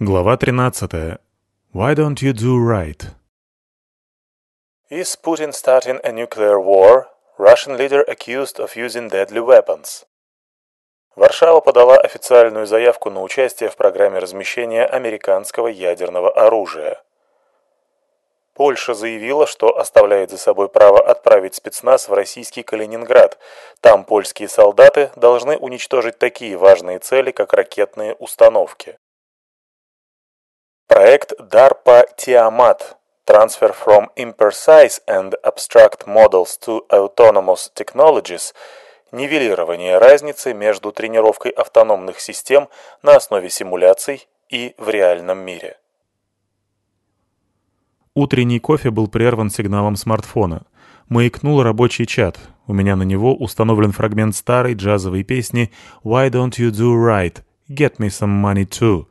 Глава 13. Why don't you do right? Is Putin starting a nuclear war? Russian leader accused of using deadly weapons. Варшава подала официальную заявку на участие в программе размещения американского ядерного оружия. Польша заявила, что оставляет за собой право отправить спецназ в российский Калининград. Там польские солдаты должны уничтожить такие важные цели, как ракетные установки. Проект DARPA Tiamat Transfer from Imprecise and Abstract Models to Autonomous Technologies нивелирование разницы между тренировкой автономных систем на основе симуляций и в реальном мире. Утренний кофе был прерван сигналом смартфона. Маякнул рабочий чат. У меня на него установлен фрагмент старой джазовой песни «Why don't you do right? Get me some money too»,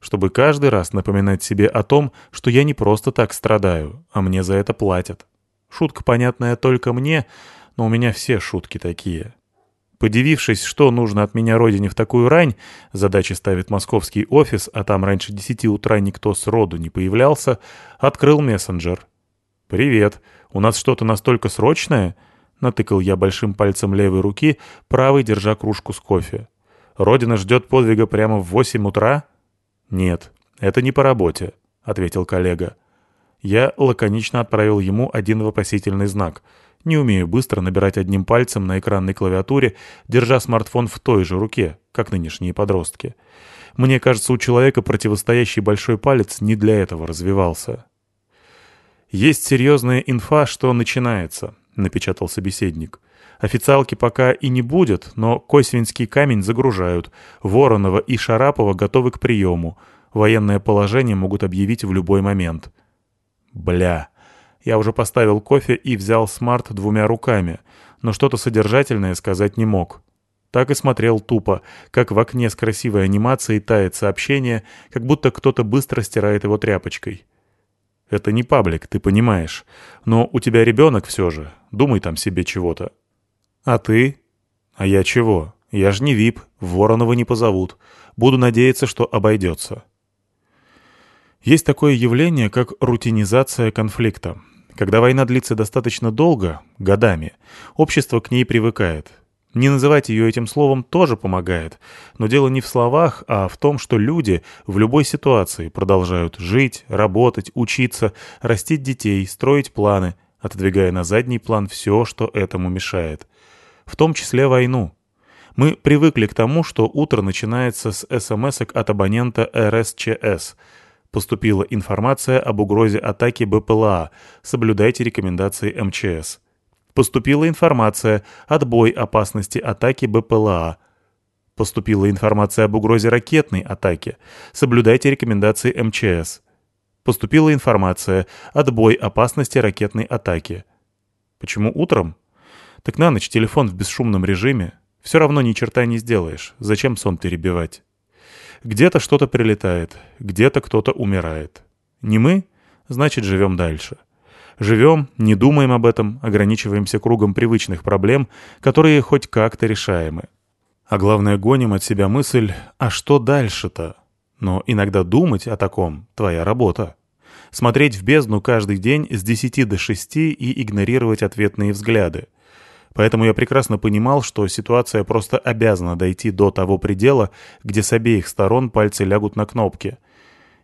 чтобы каждый раз напоминать себе о том, что я не просто так страдаю, а мне за это платят. Шутка понятная только мне, но у меня все шутки такие. Подивившись, что нужно от меня родине в такую рань, задачи ставит московский офис, а там раньше десяти утра никто с роду не появлялся, открыл мессенджер. «Привет. У нас что-то настолько срочное?» Натыкал я большим пальцем левой руки, правой держа кружку с кофе. «Родина ждет подвига прямо в восемь утра?» «Нет, это не по работе», — ответил коллега. Я лаконично отправил ему один вопросительный знак. Не умею быстро набирать одним пальцем на экранной клавиатуре, держа смартфон в той же руке, как нынешние подростки. Мне кажется, у человека противостоящий большой палец не для этого развивался. «Есть серьезная инфа, что начинается», — напечатал собеседник. Официалки пока и не будет, но Косвинский камень загружают. Воронова и Шарапова готовы к приему. Военное положение могут объявить в любой момент. Бля. Я уже поставил кофе и взял смарт двумя руками, но что-то содержательное сказать не мог. Так и смотрел тупо, как в окне с красивой анимацией тает сообщение, как будто кто-то быстро стирает его тряпочкой. Это не паблик, ты понимаешь. Но у тебя ребенок все же. Думай там себе чего-то. «А ты?» «А я чего? Я ж не вип, Воронова не позовут. Буду надеяться, что обойдется». Есть такое явление, как рутинизация конфликта. Когда война длится достаточно долго, годами, общество к ней привыкает. Не называть ее этим словом тоже помогает, но дело не в словах, а в том, что люди в любой ситуации продолжают жить, работать, учиться, растить детей, строить планы, отодвигая на задний план все, что этому мешает в том числе войну. Мы привыкли к тому, что утро начинается с смс от абонента РСЧС. Поступила информация об угрозе атаки БПЛА. Соблюдайте рекомендации МЧС. Поступила информация «Отбой опасности атаки БПЛА». Поступила информация об угрозе ракетной атаки. Соблюдайте рекомендации МЧС. Поступила информация «Отбой опасности ракетной атаки». Почему утром? Так на ночь телефон в бесшумном режиме. Все равно ни черта не сделаешь. Зачем сон перебивать? Где-то что-то прилетает, где-то кто-то умирает. Не мы? Значит, живем дальше. Живем, не думаем об этом, ограничиваемся кругом привычных проблем, которые хоть как-то решаемы. А главное, гоним от себя мысль «а что дальше-то?» Но иногда думать о таком — твоя работа. Смотреть в бездну каждый день с 10 до 6 и игнорировать ответные взгляды — Поэтому я прекрасно понимал, что ситуация просто обязана дойти до того предела, где с обеих сторон пальцы лягут на кнопки.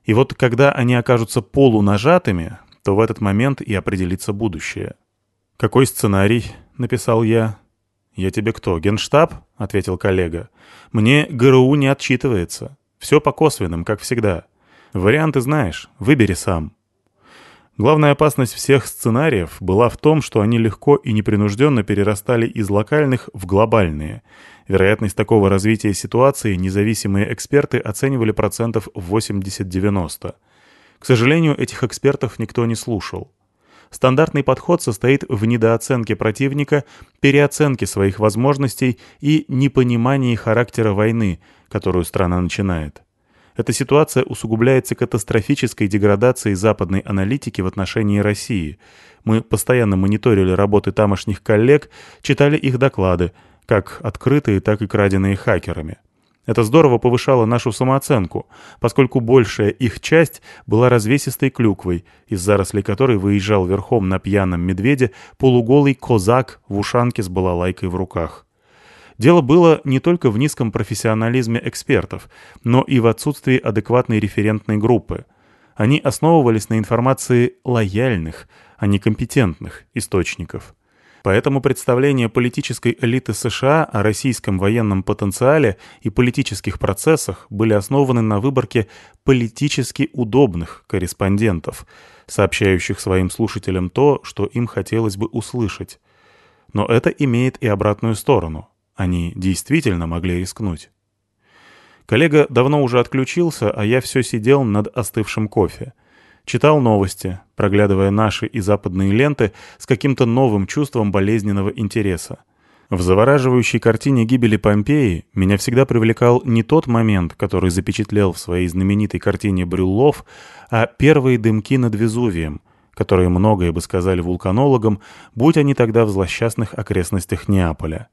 И вот когда они окажутся полунажатыми, то в этот момент и определится будущее. «Какой сценарий?» — написал я. «Я тебе кто, генштаб?» — ответил коллега. «Мне ГРУ не отчитывается. Все по косвенным, как всегда. Варианты знаешь, выбери сам». Главная опасность всех сценариев была в том, что они легко и непринужденно перерастали из локальных в глобальные. Вероятность такого развития ситуации независимые эксперты оценивали процентов 80-90. К сожалению, этих экспертов никто не слушал. Стандартный подход состоит в недооценке противника, переоценке своих возможностей и непонимании характера войны, которую страна начинает. Эта ситуация усугубляется катастрофической деградацией западной аналитики в отношении России. Мы постоянно мониторили работы тамошних коллег, читали их доклады, как открытые, так и краденные хакерами. Это здорово повышало нашу самооценку, поскольку большая их часть была развесистой клюквой, из зарослей которой выезжал верхом на пьяном медведе полуголый козак в ушанке с балалайкой в руках. Дело было не только в низком профессионализме экспертов, но и в отсутствии адекватной референтной группы. Они основывались на информации лояльных, а не компетентных источников. Поэтому представления политической элиты США о российском военном потенциале и политических процессах были основаны на выборке политически удобных корреспондентов, сообщающих своим слушателям то, что им хотелось бы услышать. Но это имеет и обратную сторону. Они действительно могли рискнуть. Коллега давно уже отключился, а я все сидел над остывшим кофе. Читал новости, проглядывая наши и западные ленты с каким-то новым чувством болезненного интереса. В завораживающей картине гибели Помпеи меня всегда привлекал не тот момент, который запечатлел в своей знаменитой картине Брюллов, а первые дымки над Везувием, которые многое бы сказали вулканологам, будь они тогда в злосчастных окрестностях Неаполя.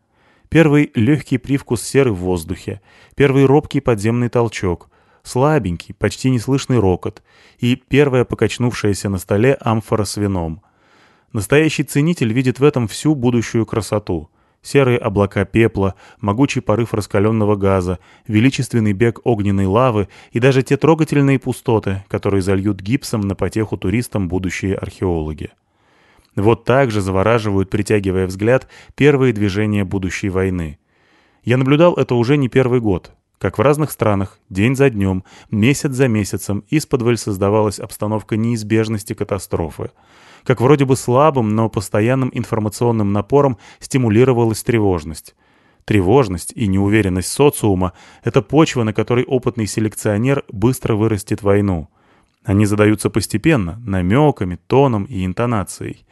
Первый легкий привкус серы в воздухе, первый робкий подземный толчок, слабенький, почти неслышный рокот и первая покачнувшаяся на столе амфора с вином. Настоящий ценитель видит в этом всю будущую красоту. Серые облака пепла, могучий порыв раскаленного газа, величественный бег огненной лавы и даже те трогательные пустоты, которые зальют гипсом на потеху туристам будущие археологи. Вот так же завораживают, притягивая взгляд, первые движения будущей войны. Я наблюдал это уже не первый год, как в разных странах, день за днем, месяц за месяцем, исподволь создавалась обстановка неизбежности катастрофы. Как вроде бы слабым, но постоянным информационным напором стимулировалась тревожность. Тревожность и неуверенность социума — это почва, на которой опытный селекционер быстро вырастет войну. Они задаются постепенно, намеками, тоном и интонацией.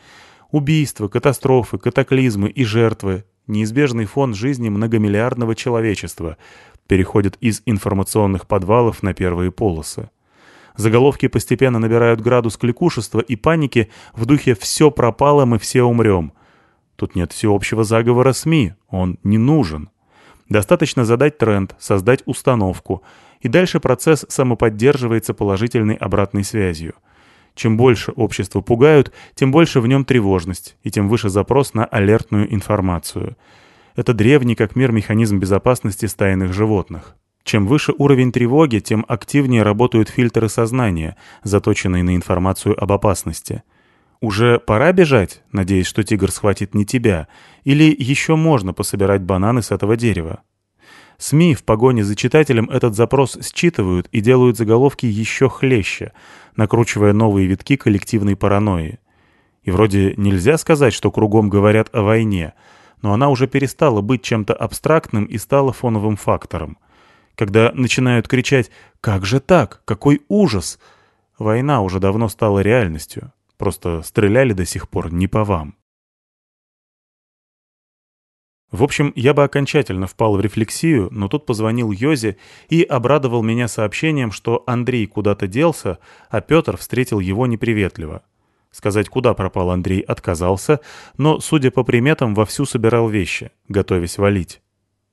Убийства, катастрофы, катаклизмы и жертвы — неизбежный фон жизни многомиллиардного человечества — переходят из информационных подвалов на первые полосы. Заголовки постепенно набирают градус кликушества и паники в духе «все пропало, мы все умрем». Тут нет всеобщего заговора СМИ, он не нужен. Достаточно задать тренд, создать установку, и дальше процесс самоподдерживается положительной обратной связью. Чем больше общество пугают, тем больше в нем тревожность, и тем выше запрос на алертную информацию – это древний как мир механизм безопасности стайных животных. Чем выше уровень тревоги, тем активнее работают фильтры сознания, заточенные на информацию об опасности. Уже пора бежать, надеясь, что тигр схватит не тебя, или еще можно пособирать бананы с этого дерева? СМИ в погоне за читателем этот запрос считывают и делают заголовки еще хлеще, накручивая новые витки коллективной паранойи. И вроде нельзя сказать, что кругом говорят о войне — но она уже перестала быть чем-то абстрактным и стала фоновым фактором. Когда начинают кричать «Как же так? Какой ужас!» Война уже давно стала реальностью. Просто стреляли до сих пор не по вам. В общем, я бы окончательно впал в рефлексию, но тут позвонил Йозе и обрадовал меня сообщением, что Андрей куда-то делся, а Петр встретил его неприветливо. Сказать, куда пропал Андрей, отказался, но, судя по приметам, вовсю собирал вещи, готовясь валить.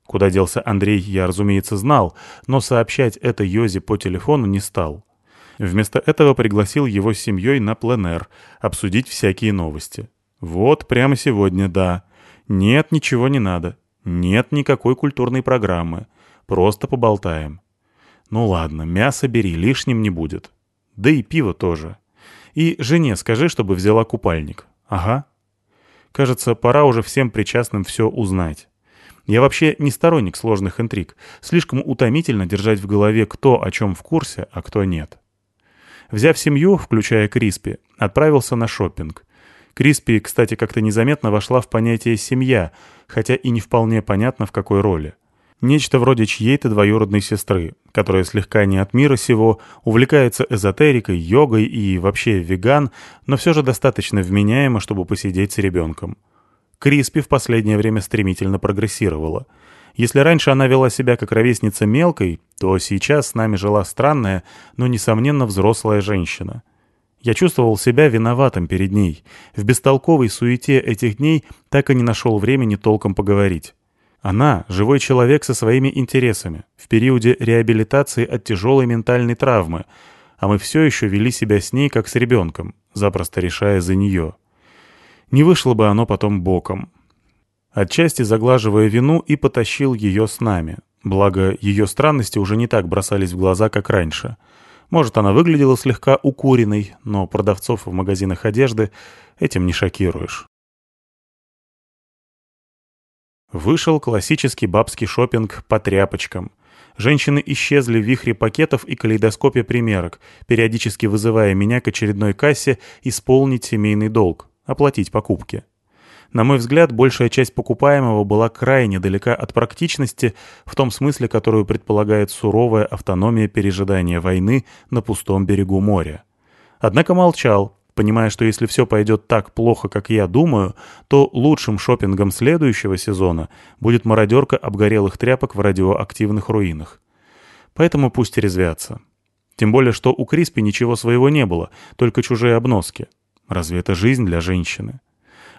Куда делся Андрей, я, разумеется, знал, но сообщать это Йозе по телефону не стал. Вместо этого пригласил его с семьей на пленэр, обсудить всякие новости. Вот, прямо сегодня, да. Нет, ничего не надо. Нет никакой культурной программы. Просто поболтаем. Ну ладно, мясо бери, лишним не будет. Да и пиво тоже. И жене скажи, чтобы взяла купальник. Ага. Кажется, пора уже всем причастным все узнать. Я вообще не сторонник сложных интриг. Слишком утомительно держать в голове, кто о чем в курсе, а кто нет. Взяв семью, включая Криспи, отправился на шопинг. Криспи, кстати, как-то незаметно вошла в понятие «семья», хотя и не вполне понятно в какой роли. Нечто вроде чьей-то двоюродной сестры, которая слегка не от мира сего, увлекается эзотерикой, йогой и вообще веган, но все же достаточно вменяемо, чтобы посидеть с ребенком. Криспи в последнее время стремительно прогрессировала. Если раньше она вела себя как ровесница мелкой, то сейчас с нами жила странная, но, несомненно, взрослая женщина. Я чувствовал себя виноватым перед ней. В бестолковой суете этих дней так и не нашел времени толком поговорить. Она — живой человек со своими интересами, в периоде реабилитации от тяжелой ментальной травмы, а мы все еще вели себя с ней, как с ребенком, запросто решая за нее. Не вышло бы оно потом боком. Отчасти заглаживая вину и потащил ее с нами. Благо, ее странности уже не так бросались в глаза, как раньше. Может, она выглядела слегка укуренной, но продавцов в магазинах одежды этим не шокируешь. Вышел классический бабский шопинг по тряпочкам. Женщины исчезли в вихре пакетов и калейдоскопе примерок, периодически вызывая меня к очередной кассе исполнить семейный долг, оплатить покупки. На мой взгляд, большая часть покупаемого была крайне далека от практичности, в том смысле, которую предполагает суровая автономия пережидания войны на пустом берегу моря. Однако молчал, понимая, что если все пойдет так плохо, как я думаю, то лучшим шопингом следующего сезона будет мародерка обгорелых тряпок в радиоактивных руинах. Поэтому пусть резвятся. Тем более, что у Криспи ничего своего не было, только чужие обноски. Разве это жизнь для женщины?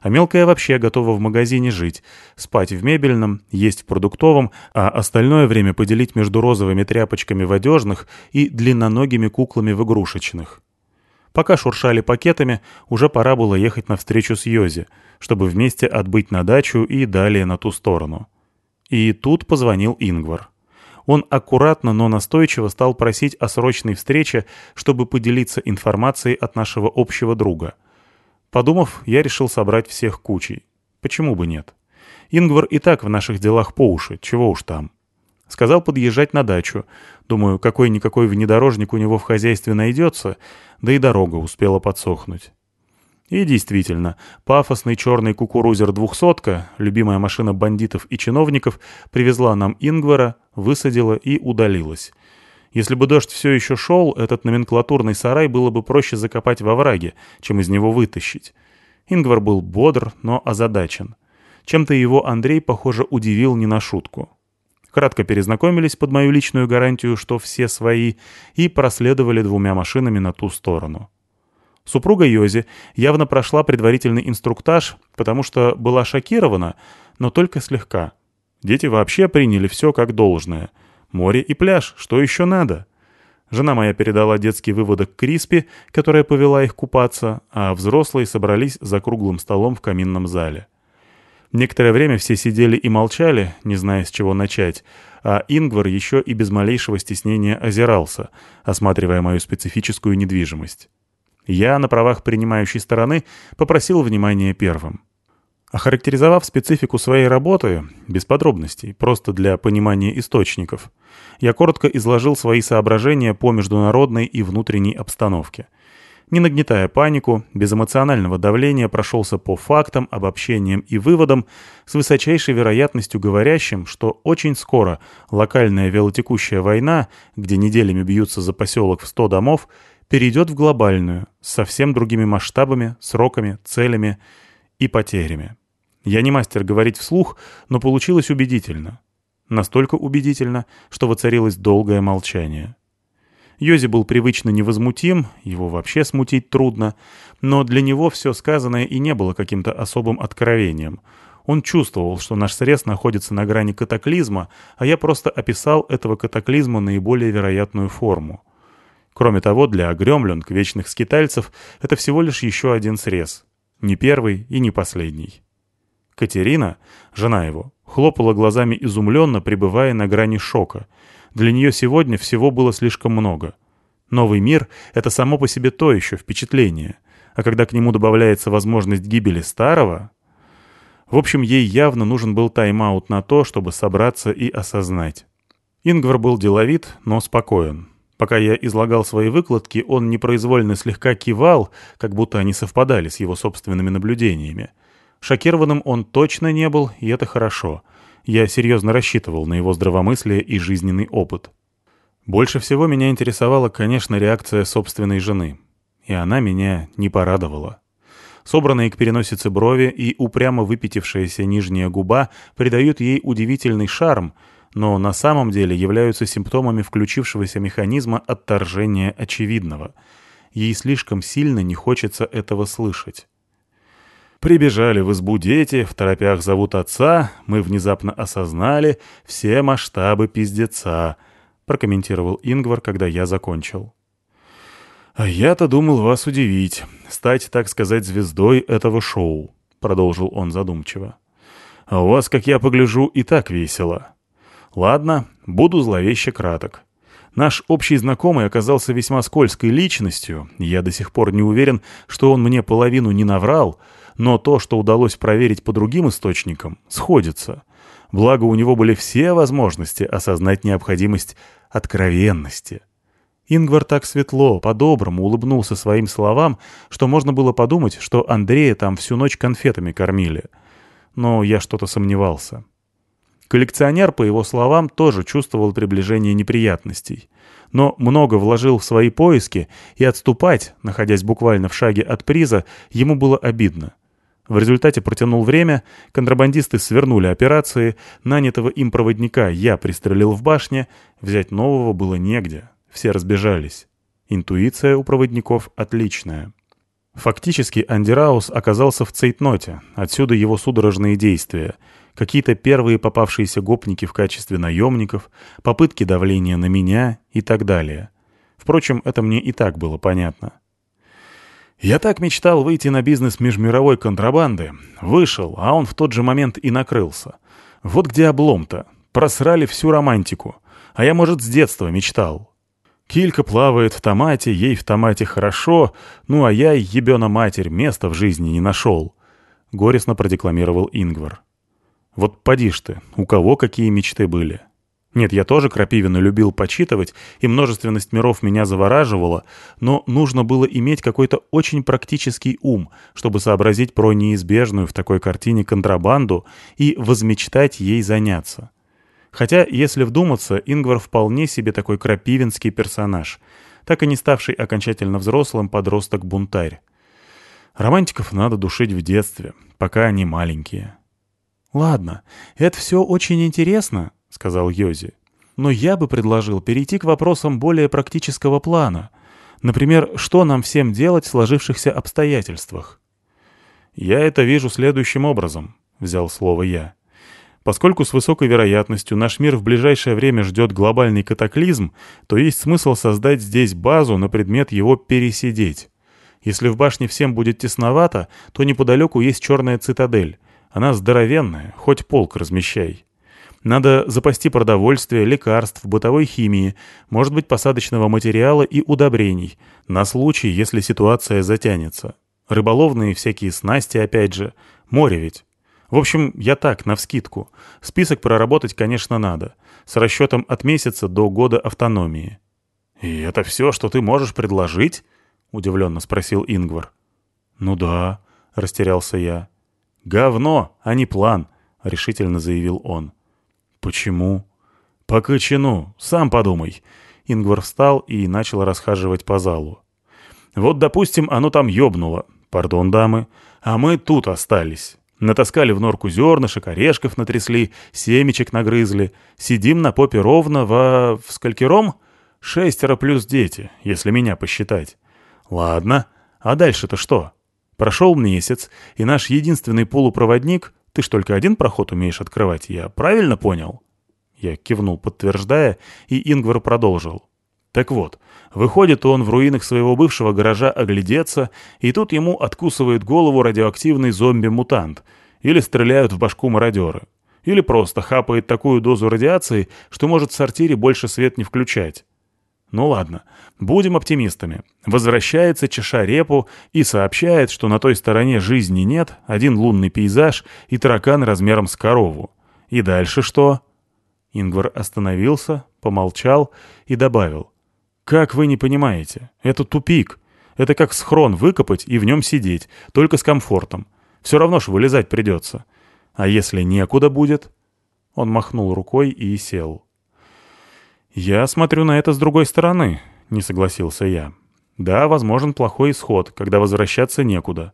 А мелкая вообще готова в магазине жить, спать в мебельном, есть в продуктовом, а остальное время поделить между розовыми тряпочками в одежных и длинноногими куклами в игрушечных. Пока шуршали пакетами, уже пора было ехать на встречу с Йози, чтобы вместе отбыть на дачу и далее на ту сторону. И тут позвонил Ингвар. Он аккуратно, но настойчиво стал просить о срочной встрече, чтобы поделиться информацией от нашего общего друга — Подумав, я решил собрать всех кучей. Почему бы нет? Ингвар и так в наших делах по уши, чего уж там. Сказал подъезжать на дачу. Думаю, какой-никакой внедорожник у него в хозяйстве найдется, да и дорога успела подсохнуть. И действительно, пафосный черный кукурузер двухсотка, любимая машина бандитов и чиновников, привезла нам Ингвара, высадила и удалилась. Если бы дождь все еще шел, этот номенклатурный сарай было бы проще закопать во враге, чем из него вытащить. Ингвар был бодр, но озадачен. Чем-то его Андрей, похоже, удивил не на шутку. Кратко перезнакомились под мою личную гарантию, что все свои, и проследовали двумя машинами на ту сторону. Супруга Йози явно прошла предварительный инструктаж, потому что была шокирована, но только слегка. Дети вообще приняли все как должное — Море и пляж, что еще надо? Жена моя передала детский выводок Криспи, которая повела их купаться, а взрослые собрались за круглым столом в каминном зале. Некоторое время все сидели и молчали, не зная, с чего начать, а Ингвар еще и без малейшего стеснения озирался, осматривая мою специфическую недвижимость. Я, на правах принимающей стороны, попросил внимания первым. Охарактеризовав специфику своей работы, без подробностей, просто для понимания источников, я коротко изложил свои соображения по международной и внутренней обстановке. Не нагнетая панику, без эмоционального давления прошелся по фактам, обобщениям и выводам, с высочайшей вероятностью говорящим, что очень скоро локальная велотекущая война, где неделями бьются за поселок в 100 домов, перейдет в глобальную, с совсем другими масштабами, сроками, целями и потерями. Я не мастер говорить вслух, но получилось убедительно. Настолько убедительно, что воцарилось долгое молчание. Йози был привычно невозмутим, его вообще смутить трудно, но для него все сказанное и не было каким-то особым откровением. Он чувствовал, что наш срез находится на грани катаклизма, а я просто описал этого катаклизма наиболее вероятную форму. Кроме того, для огремленг, вечных скитальцев, это всего лишь еще один срез. Не первый и не последний. Катерина, жена его, хлопала глазами изумленно, пребывая на грани шока. Для нее сегодня всего было слишком много. Новый мир — это само по себе то еще впечатление. А когда к нему добавляется возможность гибели старого... В общем, ей явно нужен был тайм-аут на то, чтобы собраться и осознать. Ингвар был деловит, но спокоен. Пока я излагал свои выкладки, он непроизвольно слегка кивал, как будто они совпадали с его собственными наблюдениями. Шокированным он точно не был, и это хорошо. Я серьезно рассчитывал на его здравомыслие и жизненный опыт. Больше всего меня интересовала, конечно, реакция собственной жены. И она меня не порадовала. Собранные к переносице брови и упрямо выпятившаяся нижняя губа придают ей удивительный шарм — но на самом деле являются симптомами включившегося механизма отторжения очевидного. Ей слишком сильно не хочется этого слышать. Прибежали в избу дети, в торопях зовут отца, мы внезапно осознали все масштабы пиздеца, прокомментировал Ингвар, когда я закончил. «А я-то думал вас удивить, стать, так сказать, звездой этого шоу», — продолжил он задумчиво. «А у вас, как я погляжу, и так весело. Ладно, буду зловеще краток. Наш общий знакомый оказался весьма скользкой личностью, я до сих пор не уверен, что он мне половину не наврал, но то, что удалось проверить по другим источникам, сходится. Благо, у него были все возможности осознать необходимость откровенности. Ингвар так светло, по-доброму улыбнулся своим словам, что можно было подумать, что Андрея там всю ночь конфетами кормили. Но я что-то сомневался. Коллекционер, по его словам, тоже чувствовал приближение неприятностей. Но много вложил в свои поиски, и отступать, находясь буквально в шаге от приза, ему было обидно. В результате протянул время, контрабандисты свернули операции, нанятого им проводника я пристрелил в башне, взять нового было негде, все разбежались. Интуиция у проводников отличная. Фактически Андераус оказался в цейтноте, отсюда его судорожные действия, какие-то первые попавшиеся гопники в качестве наемников, попытки давления на меня и так далее. Впрочем, это мне и так было понятно. Я так мечтал выйти на бизнес межмировой контрабанды. Вышел, а он в тот же момент и накрылся. Вот где облом-то. Просрали всю романтику. А я, может, с детства мечтал. Килька плавает в томате, ей в томате хорошо, ну а я, ебена матерь, места в жизни не нашел. Горестно продекламировал Ингвар. Вот поди ж ты, у кого какие мечты были. Нет, я тоже Крапивина любил почитывать, и множественность миров меня завораживала, но нужно было иметь какой-то очень практический ум, чтобы сообразить про неизбежную в такой картине контрабанду и возмечтать ей заняться. Хотя, если вдуматься, Ингвар вполне себе такой крапивинский персонаж, так и не ставший окончательно взрослым подросток-бунтарь. Романтиков надо душить в детстве, пока они маленькие. «Ладно, это все очень интересно», — сказал Йози. «Но я бы предложил перейти к вопросам более практического плана. Например, что нам всем делать в сложившихся обстоятельствах?» «Я это вижу следующим образом», — взял слово я. Поскольку с высокой вероятностью наш мир в ближайшее время ждет глобальный катаклизм, то есть смысл создать здесь базу на предмет его пересидеть. Если в башне всем будет тесновато, то неподалеку есть черная цитадель. Она здоровенная, хоть полк размещай. Надо запасти продовольствие, лекарств, бытовой химии, может быть, посадочного материала и удобрений, на случай, если ситуация затянется. Рыболовные всякие снасти, опять же. Море ведь. В общем, я так, навскидку. Список проработать, конечно, надо. С расчетом от месяца до года автономии. «И это все, что ты можешь предложить?» — удивленно спросил Ингвар. «Ну да», — растерялся я. «Говно, а не план», — решительно заявил он. «Почему?» «По кочану, сам подумай». Ингвар встал и начал расхаживать по залу. «Вот, допустим, оно там ёбнуло. Пардон, дамы. А мы тут остались. Натаскали в норку зернышек, орешков натрясли, семечек нагрызли. Сидим на попе ровно во... в сколькером? Шестеро плюс дети, если меня посчитать. Ладно, а дальше-то что? Прошел месяц, и наш единственный полупроводник... Ты ж только один проход умеешь открывать, я правильно понял?» Я кивнул, подтверждая, и Ингвар продолжил. Так вот, выходит он в руинах своего бывшего гаража оглядеться, и тут ему откусывает голову радиоактивный зомби-мутант, или стреляют в башку мародеры, или просто хапает такую дозу радиации, что может в сортире больше свет не включать. Ну ладно, будем оптимистами. Возвращается, чеша репу, и сообщает, что на той стороне жизни нет, один лунный пейзаж и таракан размером с корову. И дальше что? Ингвар остановился, помолчал и добавил. «Как вы не понимаете? Это тупик. Это как схрон выкопать и в нем сидеть, только с комфортом. Все равно ж вылезать придется. А если некуда будет?» Он махнул рукой и сел. «Я смотрю на это с другой стороны», — не согласился я. «Да, возможен плохой исход, когда возвращаться некуда.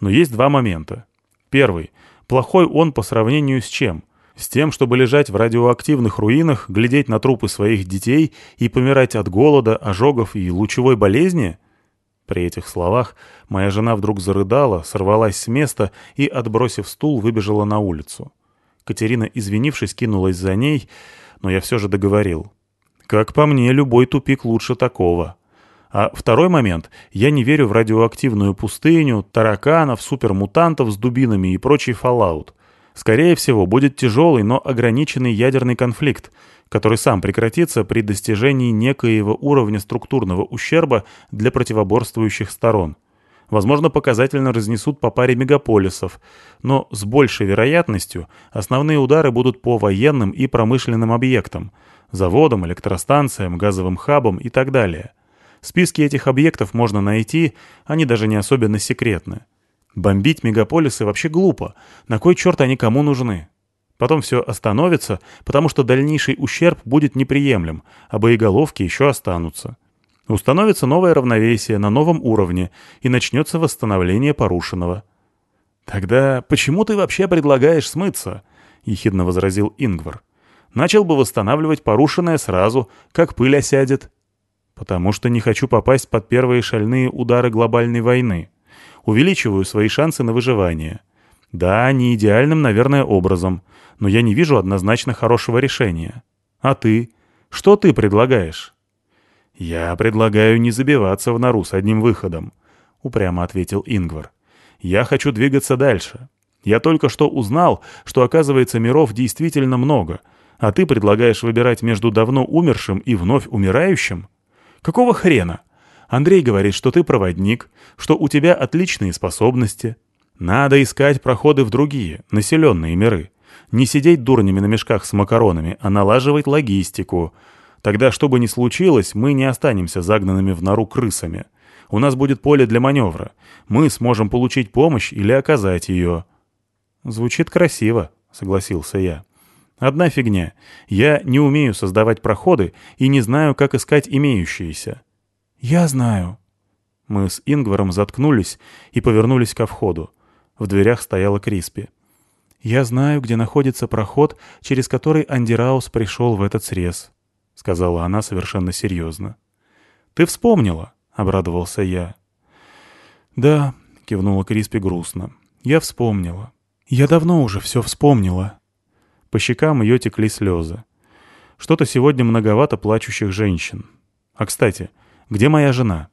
Но есть два момента. Первый. Плохой он по сравнению с чем? С тем, чтобы лежать в радиоактивных руинах, глядеть на трупы своих детей и помирать от голода, ожогов и лучевой болезни? При этих словах моя жена вдруг зарыдала, сорвалась с места и, отбросив стул, выбежала на улицу. Катерина, извинившись, кинулась за ней, но я все же договорил. Как по мне, любой тупик лучше такого. А второй момент. Я не верю в радиоактивную пустыню, тараканов, супермутантов с дубинами и прочий фоллаут. Скорее всего, будет тяжелый, но ограниченный ядерный конфликт, который сам прекратится при достижении некоего уровня структурного ущерба для противоборствующих сторон. Возможно, показательно разнесут по паре мегаполисов, но с большей вероятностью основные удары будут по военным и промышленным объектам, заводам, электростанциям, газовым хабам и так далее. Списки этих объектов можно найти, они даже не особенно секретны. Бомбить мегаполисы вообще глупо. На кой черт они кому нужны? Потом все остановится, потому что дальнейший ущерб будет неприемлем, а боеголовки еще останутся. Установится новое равновесие на новом уровне, и начнется восстановление порушенного. «Тогда почему ты вообще предлагаешь смыться?» — ехидно возразил Ингвар. «Начал бы восстанавливать порушенное сразу, как пыль осядет». «Потому что не хочу попасть под первые шальные удары глобальной войны», увеличиваю свои шансы на выживание. Да, не идеальным, наверное, образом, но я не вижу однозначно хорошего решения. А ты? Что ты предлагаешь? Я предлагаю не забиваться в нору с одним выходом, упрямо ответил Ингвар. Я хочу двигаться дальше. Я только что узнал, что, оказывается, миров действительно много, а ты предлагаешь выбирать между давно умершим и вновь умирающим? Какого хрена? Андрей говорит, что ты проводник, что у тебя отличные способности. Надо искать проходы в другие, населенные миры. Не сидеть дурнями на мешках с макаронами, а налаживать логистику. Тогда, что бы ни случилось, мы не останемся загнанными в нору крысами. У нас будет поле для маневра. Мы сможем получить помощь или оказать ее. Звучит красиво, согласился я. Одна фигня. Я не умею создавать проходы и не знаю, как искать имеющиеся. «Я знаю». Мы с Ингваром заткнулись и повернулись ко входу. В дверях стояла Криспи. «Я знаю, где находится проход, через который Андираус пришел в этот срез», — сказала она совершенно серьезно. «Ты вспомнила?» — обрадовался я. «Да», — кивнула Криспи грустно. «Я вспомнила. Я давно уже все вспомнила». По щекам ее текли слезы. Что-то сегодня многовато плачущих женщин. А, кстати, где моя жена?